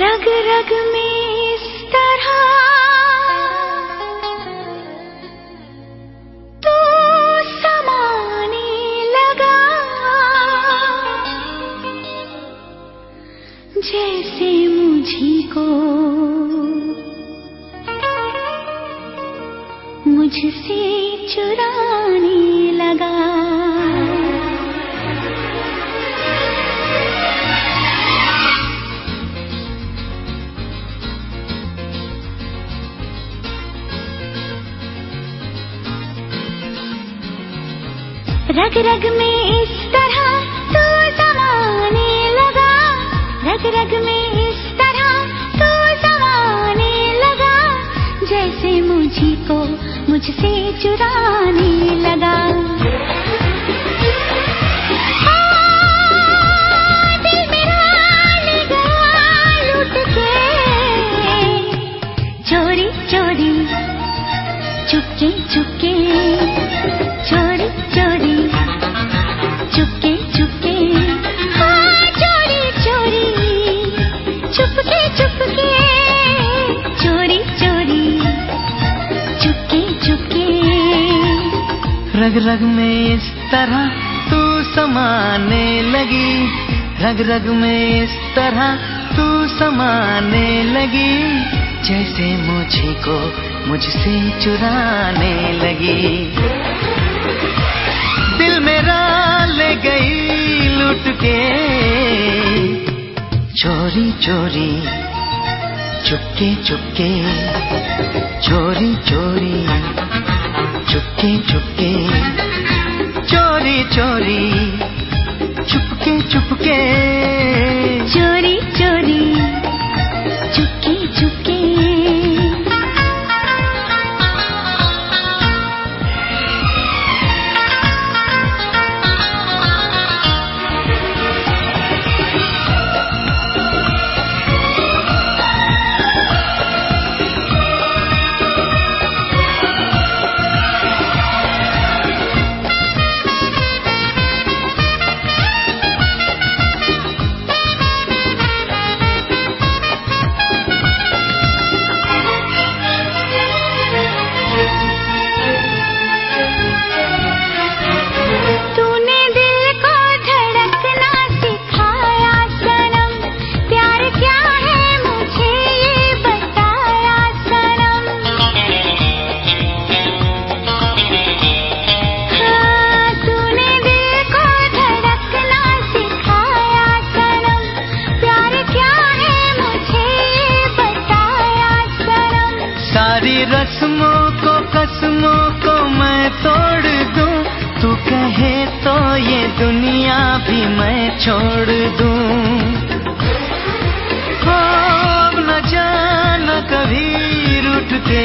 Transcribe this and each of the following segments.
रग रग में इस तरह। तू समाने लगा। जैसे मुझी को मुझसे चुराने लगा। रग रग में इस तरह तू समाने लगा। रग रग में इस तरह तू समाने लगा। जैसे मुझी को मुझसे चुराने लगा। हाँ, चोरी चोरी चुपके चुपके। रग रग में इस तरह तू समाने लगी। रग रग में इस तरह तू समाने लगी। जैसे मुझे को मुझसे चुराने लगी। दिल मेरा ले गई लुट के। चोरी चोरी, चुपके चुपके। चोरी चोरी। चुपके चुपके चोरी चोरी चुपके छोड़ दूँ। अब न जाना कभी रूठ के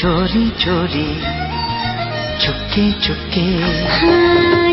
चोरी चोरी चुपके चुपके। हाँ